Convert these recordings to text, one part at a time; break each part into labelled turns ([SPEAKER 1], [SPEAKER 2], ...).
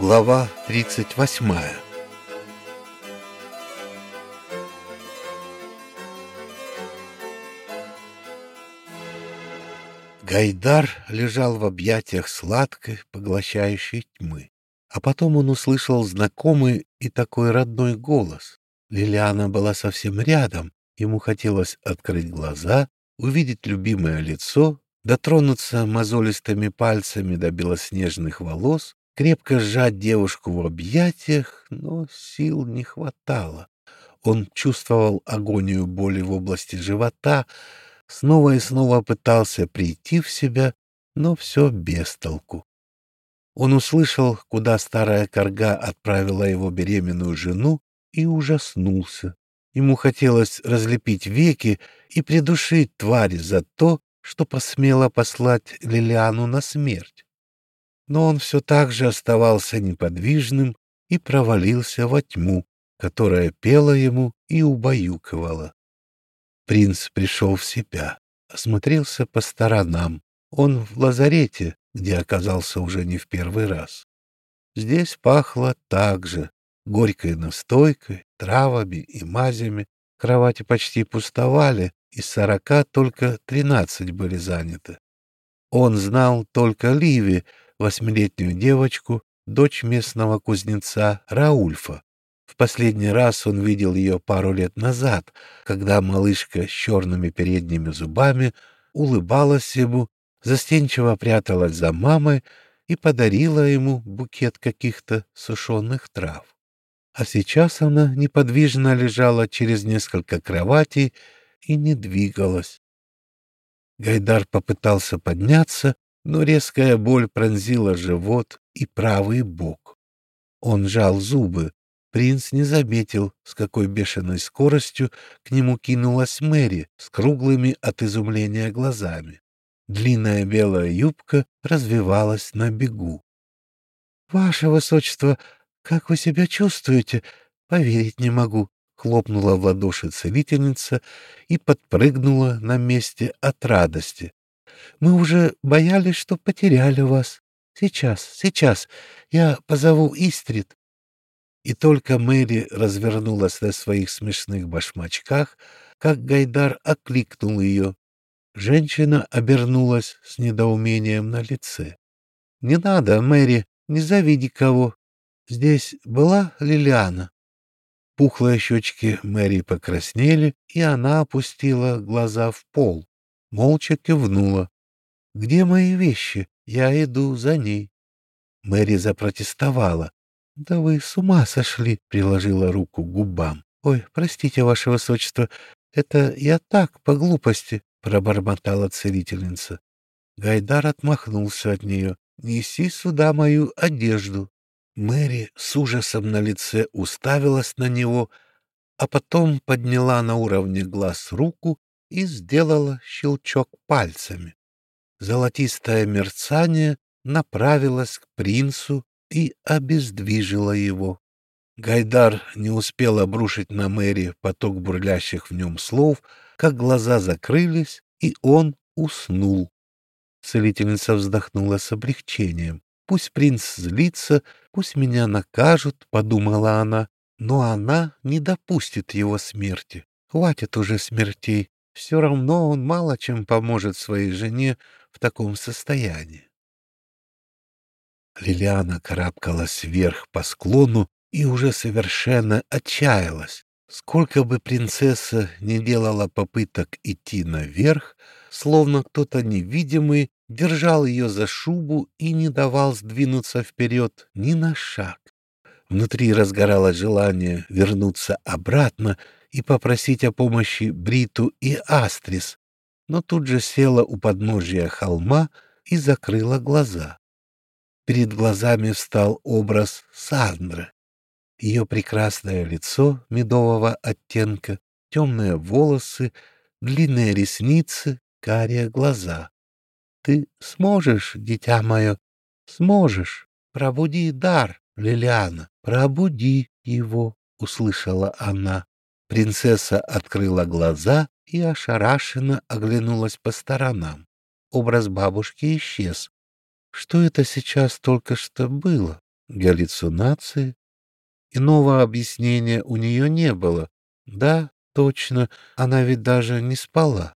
[SPEAKER 1] Глава 38 Гайдар лежал в объятиях сладкой, поглощающей тьмы. А потом он услышал знакомый и такой родной голос. Лилиана была совсем рядом. Ему хотелось открыть глаза, увидеть любимое лицо, дотронуться мозолистыми пальцами до белоснежных волос крепко сжать девушку в объятиях, но сил не хватало. Он чувствовал агонию боли в области живота, снова и снова пытался прийти в себя, но все без толку. Он услышал, куда старая корга отправила его беременную жену, и ужаснулся. Ему хотелось разлепить веки и придушить тварь за то, что посмела послать Лилиану на смерть но он все так же оставался неподвижным и провалился во тьму, которая пела ему и убаюкивала. Принц пришел в себя, осмотрелся по сторонам. Он в лазарете, где оказался уже не в первый раз. Здесь пахло так же, горькой настойкой, травами и мазями. Кровати почти пустовали, из сорока только тринадцать были заняты. Он знал только Ливи, восьмилетнюю девочку, дочь местного кузнеца Раульфа. В последний раз он видел ее пару лет назад, когда малышка с черными передними зубами улыбалась ему, застенчиво пряталась за мамой и подарила ему букет каких-то сушеных трав. А сейчас она неподвижно лежала через несколько кроватей и не двигалась. Гайдар попытался подняться, но резкая боль пронзила живот и правый бок. Он жал зубы. Принц не заметил, с какой бешеной скоростью к нему кинулась Мэри с круглыми от изумления глазами. Длинная белая юбка развивалась на бегу. — Ваше Высочество, как вы себя чувствуете? Поверить не могу, — хлопнула в ладоши целительница и подпрыгнула на месте от радости. Мы уже боялись, что потеряли вас. Сейчас, сейчас, я позову Истрит. И только Мэри развернулась на своих смешных башмачках, как Гайдар окликнул ее. Женщина обернулась с недоумением на лице. — Не надо, Мэри, не зови никого. Здесь была Лилиана. Пухлые щечки Мэри покраснели, и она опустила глаза в пол, молча кивнула. Где мои вещи? Я иду за ней. Мэри запротестовала. Да вы с ума сошли, приложила руку к губам. Ой, простите, ваше высочество, это я так, по глупости, пробормотала целительница. Гайдар отмахнулся от нее. «Неси сюда мою одежду». Мэри с ужасом на лице уставилась на него, а потом подняла на уровне глаз руку и сделала щелчок пальцами золотистое мерцание направилось к принцу и обездвижило его. Гайдар не успел обрушить на Мэри поток бурлящих в нем слов, как глаза закрылись, и он уснул. Целительница вздохнула с облегчением. «Пусть принц злится, пусть меня накажут», — подумала она, но она не допустит его смерти. Хватит уже смертей. Все равно он мало чем поможет своей жене в таком состоянии. Лилиана карабкалась вверх по склону и уже совершенно отчаялась. Сколько бы принцесса не делала попыток идти наверх, словно кто-то невидимый держал ее за шубу и не давал сдвинуться вперед ни на шаг. Внутри разгоралось желание вернуться обратно и попросить о помощи Бриту и Астрис, но тут же села у подножия холма и закрыла глаза. Перед глазами встал образ Сандры. Ее прекрасное лицо медового оттенка, темные волосы, длинные ресницы, карие глаза. Ты сможешь, дитя мое, сможешь. Пробуди дар, Лилиана, пробуди его, услышала она. Принцесса открыла глаза и ошарашенно оглянулась по сторонам. Образ бабушки исчез. Что это сейчас только что было? Галлюцинации? Иного объяснения у нее не было. Да, точно, она ведь даже не спала.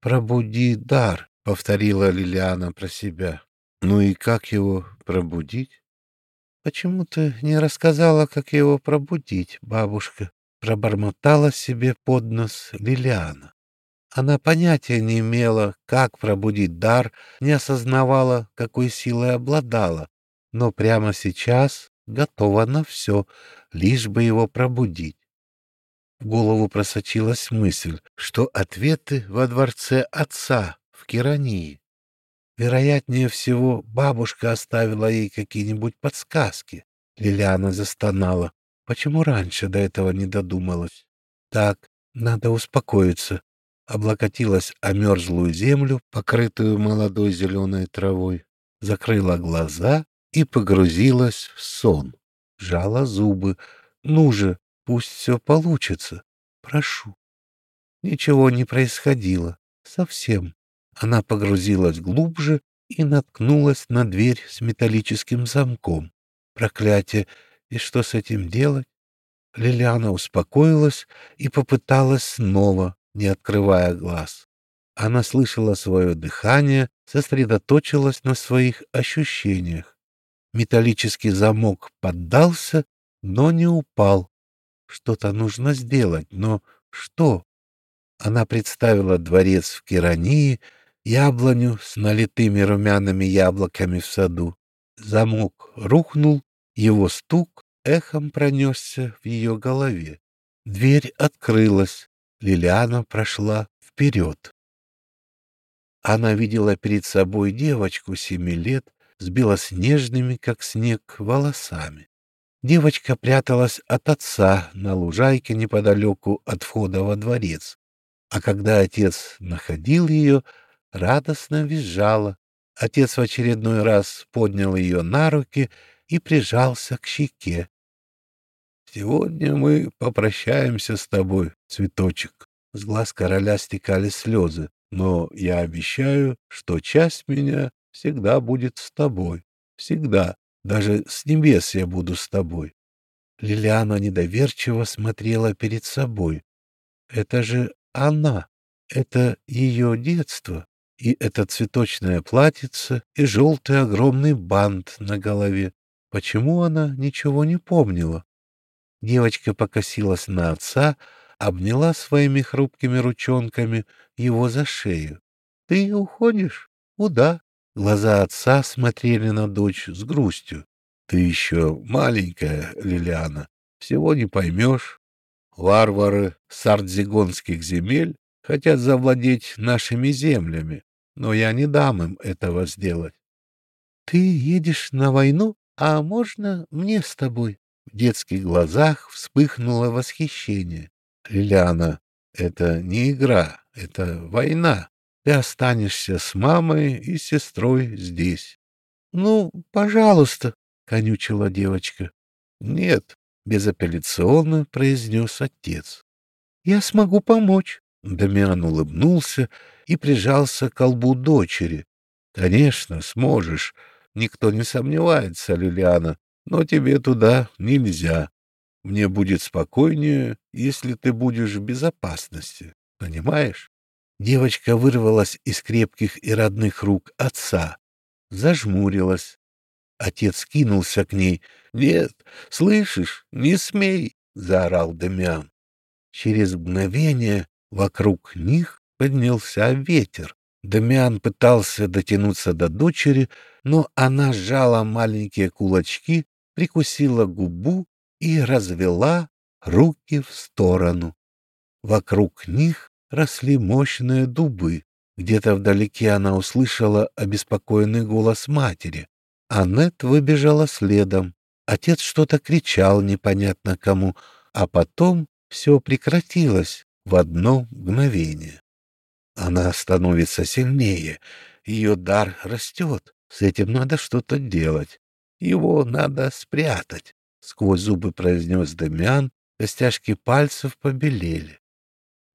[SPEAKER 1] «Пробуди дар», — повторила Лилиана про себя. «Ну и как его пробудить?» «Почему ты не рассказала, как его пробудить, бабушка?» — пробормотала себе под нос Лилиана. Она понятия не имела, как пробудить дар, не осознавала, какой силой обладала, но прямо сейчас готова на все, лишь бы его пробудить. В голову просочилась мысль, что ответы во дворце отца в Кирании. Вероятнее всего, бабушка оставила ей какие-нибудь подсказки. Лилиана застонала. Почему раньше до этого не додумалась? Так, надо успокоиться. Облокотилась о мерзлую землю, покрытую молодой зеленой травой, закрыла глаза и погрузилась в сон. Жала зубы. Ну же, Пусть все получится. Прошу. Ничего не происходило. Совсем. Она погрузилась глубже и наткнулась на дверь с металлическим замком. Проклятие! И что с этим делать? Лилиана успокоилась и попыталась снова, не открывая глаз. Она слышала свое дыхание, сосредоточилась на своих ощущениях. Металлический замок поддался, но не упал, что-то нужно сделать, но что? Она представила дворец в Кирании, яблоню с налитыми румяными яблоками в саду. Замок рухнул, его стук эхом пронесся в ее голове. Дверь открылась, Лилиана прошла вперед. Она видела перед собой девочку семи лет с белоснежными, как снег, волосами. Девочка пряталась от отца на лужайке неподалеку от входа во дворец, а когда отец находил ее, радостно визжала. Отец в очередной раз поднял ее на руки и прижался к щеке. «Сегодня мы попрощаемся с тобой, цветочек». С глаз короля стекали слезы, но я обещаю, что часть меня всегда будет с тобой. Всегда. Даже с небес я буду с тобой. Лилиана недоверчиво смотрела перед собой. Это же она. Это ее детство. И это цветочное платьице, и желтый огромный бант на голове. Почему она ничего не помнила? Девочка покосилась на отца, обняла своими хрупкими ручонками его за шею. — Ты уходишь? — Куда? Глаза отца смотрели на дочь с грустью. — Ты еще маленькая, Лилиана, всего не поймешь. Варвары сардзигонских земель хотят завладеть нашими землями, но я не дам им этого сделать. — Ты едешь на войну, а можно мне с тобой? В детских глазах вспыхнуло восхищение. — Лилиана, это не игра, это война. Ты останешься с мамой и сестрой здесь. — Ну, пожалуйста, — конючила девочка. — Нет, — безапелляционно произнес отец. — Я смогу помочь. Дамиан улыбнулся и прижался к колбу дочери. — Конечно, сможешь. Никто не сомневается, Лилиана, но тебе туда нельзя. Мне будет спокойнее, если ты будешь в безопасности. Понимаешь? Девочка вырвалась из крепких и родных рук отца, зажмурилась. Отец кинулся к ней. «Нет, слышишь, не смей!» — заорал Демиан. Через мгновение вокруг них поднялся ветер. Дамиан пытался дотянуться до дочери, но она сжала маленькие кулачки, прикусила губу и развела руки в сторону. Вокруг них росли мощные дубы. Где-то вдалеке она услышала обеспокоенный голос матери. Аннет выбежала следом. Отец что-то кричал непонятно кому, а потом все прекратилось в одно мгновение. Она становится сильнее, ее дар растет, с этим надо что-то делать. Его надо спрятать, — сквозь зубы произнес Дамиан, костяшки пальцев побелели.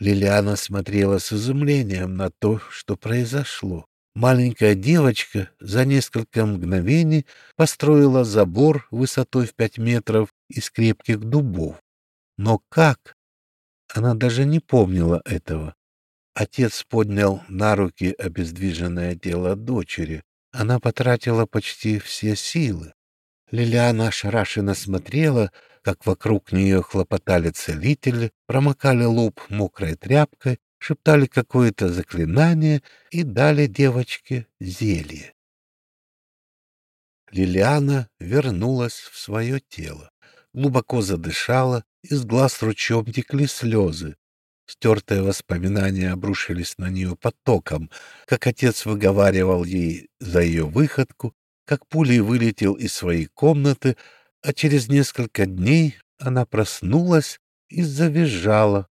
[SPEAKER 1] Лилиана смотрела с изумлением на то, что произошло. маленькая девочка за несколько мгновений построила забор высотой в пять метров из крепких дубов. Но как? Она даже не помнила этого. Отец поднял на руки обездвиженное тело дочери. Она потратила почти все силы. Лилиана ошарашенно смотрела, как вокруг нее хлопотали целители, промокали лоб мокрой тряпкой, шептали какое-то заклинание и дали девочке зелье. Лилиана вернулась в свое тело, глубоко задышала, из глаз ручьем текли слезы. Стертые воспоминания обрушились на нее потоком, как отец выговаривал ей за ее выходку, как пулей вылетел из своей комнаты, а через несколько дней она проснулась и завизжала.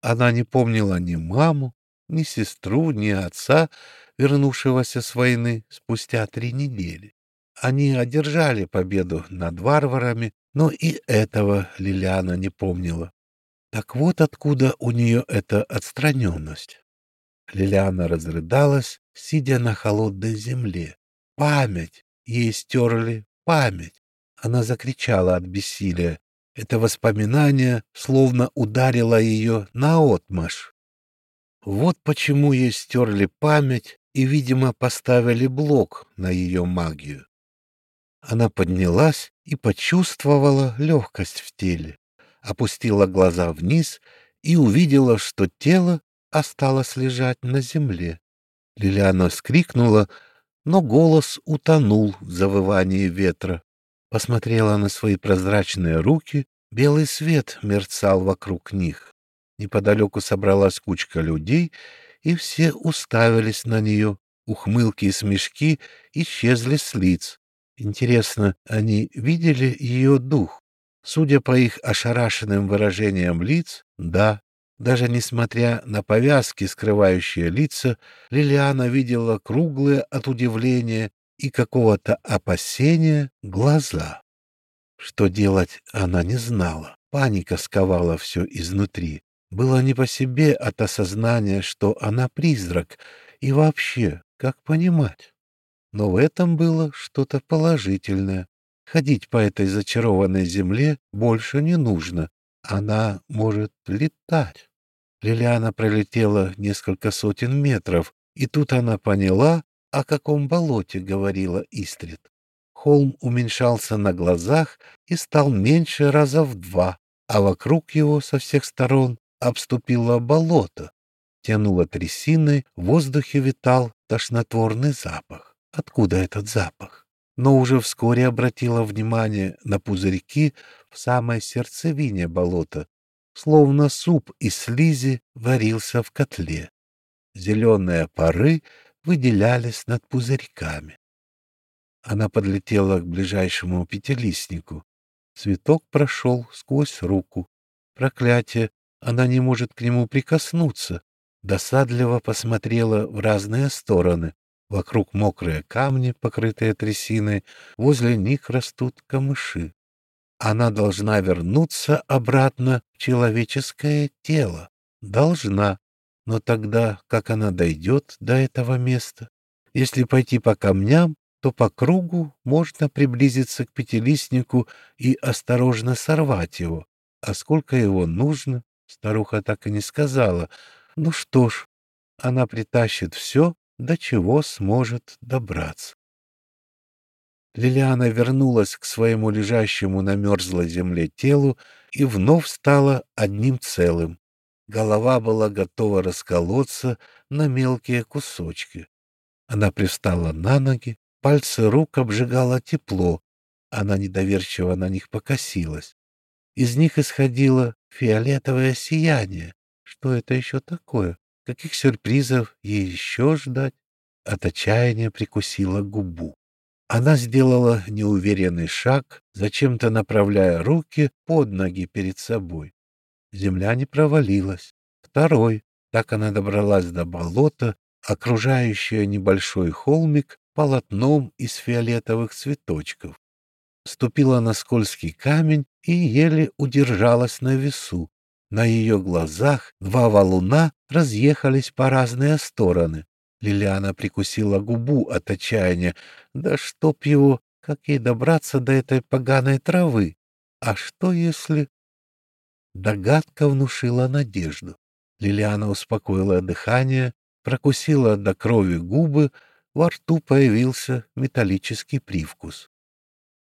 [SPEAKER 1] Она не помнила ни маму, ни сестру, ни отца, вернувшегося с войны спустя три недели. Они одержали победу над варварами, но и этого Лилиана не помнила. Так вот откуда у нее эта отстраненность. Лилиана разрыдалась, сидя на холодной земле. Память! Ей стерли память! Она закричала от бессилия. Это воспоминание словно ударило ее наотмашь. Вот почему ей стерли память и, видимо, поставили блок на ее магию. Она поднялась и почувствовала легкость в теле, опустила глаза вниз и увидела, что тело осталось лежать на земле. Лилиана вскрикнула, но голос утонул в завывании ветра. Посмотрела на свои прозрачные руки, белый свет мерцал вокруг них. Неподалеку собралась кучка людей, и все уставились на нее. Ухмылки и смешки исчезли с лиц. Интересно, они видели ее дух? Судя по их ошарашенным выражениям лиц, да. Даже несмотря на повязки, скрывающие лица, Лилиана видела круглые от удивления и какого-то опасения глаза. Что делать она не знала. Паника сковала все изнутри. Было не по себе от осознания, что она призрак, и вообще, как понимать? Но в этом было что-то положительное. Ходить по этой зачарованной земле больше не нужно. Она может летать. Лилиана пролетела несколько сотен метров, и тут она поняла, о каком болоте говорила Истрид. Холм уменьшался на глазах и стал меньше раза в два, а вокруг его со всех сторон обступило болото. Тянуло трясиной, в воздухе витал тошнотворный запах. Откуда этот запах? Но уже вскоре обратила внимание на пузырьки в самой сердцевине болота, словно суп из слизи варился в котле. Зеленые пары выделялись над пузырьками. Она подлетела к ближайшему пятилистнику. Цветок прошел сквозь руку. Проклятие! Она не может к нему прикоснуться. Досадливо посмотрела в разные стороны. Вокруг мокрые камни, покрытые трясиной, возле них растут камыши. Она должна вернуться обратно в человеческое тело. Должна. Но тогда как она дойдет до этого места? Если пойти по камням, то по кругу можно приблизиться к пятилистнику и осторожно сорвать его. А сколько его нужно, старуха так и не сказала. Ну что ж, она притащит все, до чего сможет добраться. Лилиана вернулась к своему лежащему на мерзлой земле телу и вновь стала одним целым. Голова была готова расколоться на мелкие кусочки. Она пристала на ноги, пальцы рук обжигало тепло, она недоверчиво на них покосилась. Из них исходило фиолетовое сияние. Что это еще такое? Каких сюрпризов ей еще ждать? От отчаяния прикусила губу. Она сделала неуверенный шаг, зачем-то направляя руки под ноги перед собой. Земля не провалилась. Второй. Так она добралась до болота, окружающее небольшой холмик полотном из фиолетовых цветочков. Ступила на скользкий камень и еле удержалась на весу. На ее глазах два валуна разъехались по разные стороны. Лилиана прикусила губу от отчаяния. Да чтоб его, как ей добраться до этой поганой травы? А что если... Догадка внушила надежду. Лилиана успокоила дыхание, прокусила до крови губы, во рту появился металлический привкус.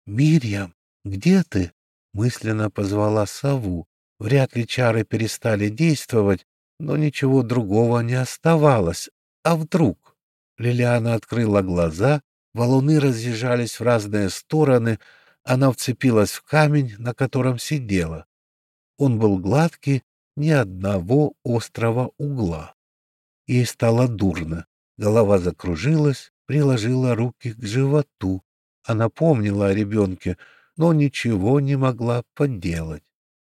[SPEAKER 1] «Мирьям, где ты?» — мысленно позвала сову. Вряд ли чары перестали действовать, но ничего другого не оставалось. А вдруг? Лилиана открыла глаза, валуны разъезжались в разные стороны, она вцепилась в камень, на котором сидела. Он был гладкий, ни одного острого угла. Ей стало дурно. Голова закружилась, приложила руки к животу. Она помнила о ребенке, но ничего не могла поделать.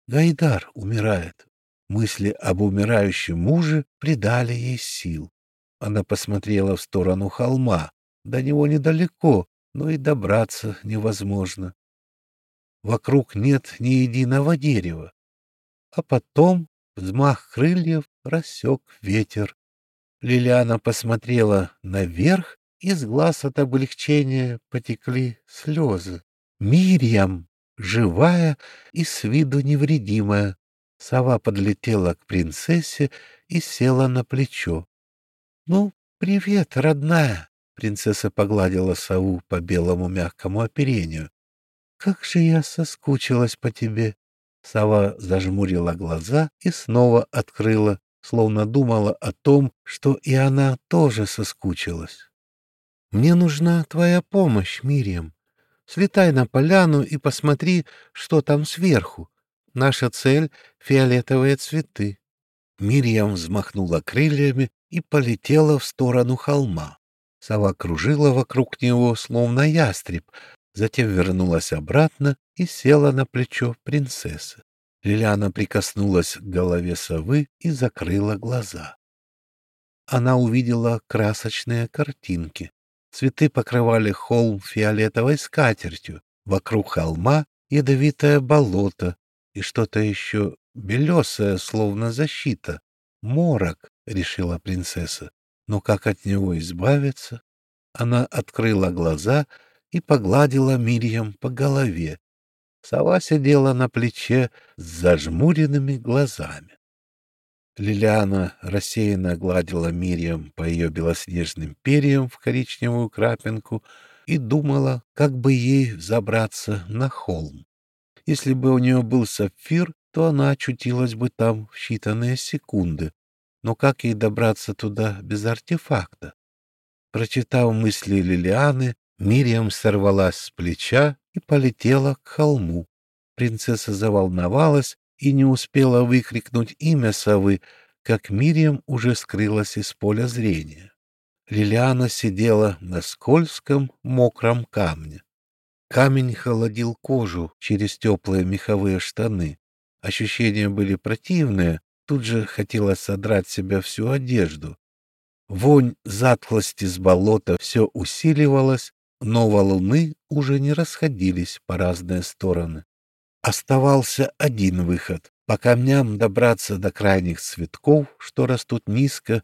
[SPEAKER 1] Гайдар умирает. Мысли об умирающем муже придали ей сил. Она посмотрела в сторону холма. До него недалеко, но и добраться невозможно. Вокруг нет ни единого дерева. А потом взмах крыльев рассек ветер. Лилиана посмотрела наверх, из глаз от облегчения потекли слезы. «Мирьям! Живая и с виду невредимая!» Сова подлетела к принцессе и села на плечо. «Ну, привет, родная!» Принцесса погладила сову по белому мягкому оперению. «Как же я соскучилась по тебе!» Сова зажмурила глаза и снова открыла словно думала о том, что и она тоже соскучилась. «Мне нужна твоя помощь, Мирием. Слетай на поляну и посмотри, что там сверху. Наша цель — фиолетовые цветы». Мирием взмахнула крыльями и полетела в сторону холма. Сова кружила вокруг него, словно ястреб, затем вернулась обратно и села на плечо принцессы. Лилиана прикоснулась к голове совы и закрыла глаза. Она увидела красочные картинки. Цветы покрывали холм фиолетовой скатертью, вокруг холма ядовитое болото и что-то еще белесое, словно защита. «Морок», — решила принцесса. «Но как от него избавиться?» Она открыла глаза и погладила Мирьям по голове. Сова сидела на плече с зажмуренными глазами. Лилиана рассеянно гладила Мирием по ее белоснежным перьям в коричневую крапинку и думала, как бы ей забраться на холм. Если бы у нее был сапфир, то она очутилась бы там в считанные секунды. Но как ей добраться туда без артефакта? Прочитав мысли Лилианы, Мириам сорвалась с плеча и полетела к холму. Принцесса заволновалась и не успела выкрикнуть имя совы, как Мириам уже скрылась из поля зрения. Лилиана сидела на скользком, мокром камне. Камень холодил кожу через теплые меховые штаны. Ощущения были противные, тут же хотелось содрать себя всю одежду. Вонь затхлости с болота все усиливалась, но валуны уже не расходились по разные стороны. Оставался один выход — по камням добраться до крайних цветков, что растут низко,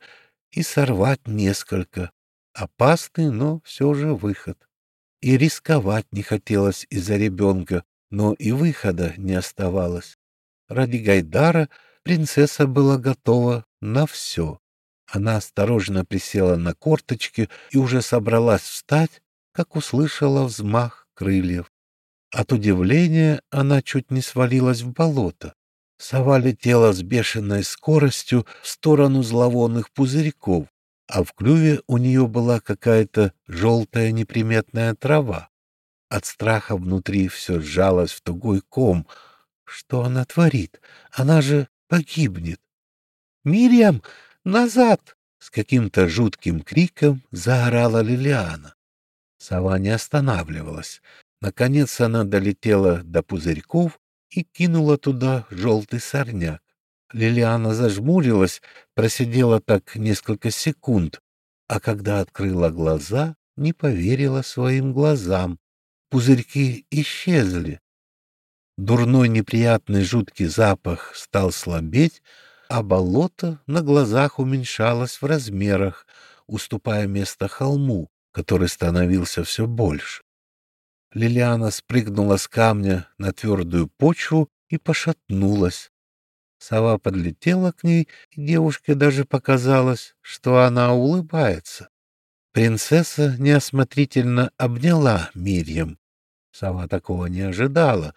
[SPEAKER 1] и сорвать несколько. Опасный, но все же выход. И рисковать не хотелось из-за ребенка, но и выхода не оставалось. Ради Гайдара принцесса была готова на все. Она осторожно присела на корточки и уже собралась встать, как услышала взмах крыльев. От удивления она чуть не свалилась в болото. Сова летела с бешеной скоростью в сторону зловонных пузырьков, а в клюве у нее была какая-то желтая неприметная трава. От страха внутри все сжалось в тугой ком. Что она творит? Она же погибнет. «Мириам, назад!» — с каким-то жутким криком заорала Лилиана. Сова не останавливалась. Наконец она долетела до пузырьков и кинула туда желтый сорняк. Лилиана зажмурилась, просидела так несколько секунд, а когда открыла глаза, не поверила своим глазам. Пузырьки исчезли. Дурной неприятный жуткий запах стал слабеть, а болото на глазах уменьшалось в размерах, уступая место холму, который становился все больше. Лилиана спрыгнула с камня на твердую почву и пошатнулась. Сова подлетела к ней, и девушке даже показалось, что она улыбается. Принцесса неосмотрительно обняла Мирьям. Сова такого не ожидала,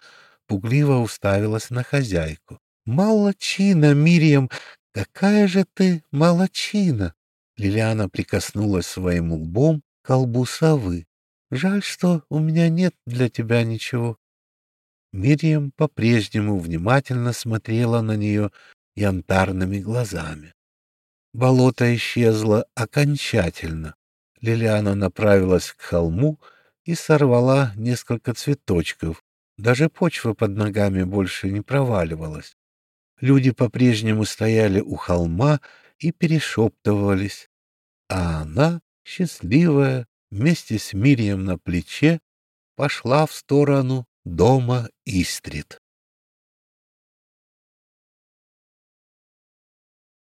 [SPEAKER 1] пугливо уставилась на хозяйку. «Молодчина, Мирьям! Какая же ты молодчина!» Лилиана прикоснулась своим лбом к колбу совы. «Жаль, что у меня нет для тебя ничего». Мирьям по-прежнему внимательно смотрела на нее янтарными глазами. Болото исчезло окончательно. Лилиана направилась к холму и сорвала несколько цветочков. Даже почва под ногами больше не проваливалась. Люди по-прежнему стояли у холма и перешептывались, а она, счастливая, вместе с Мирием на плече, пошла в сторону дома Истрит.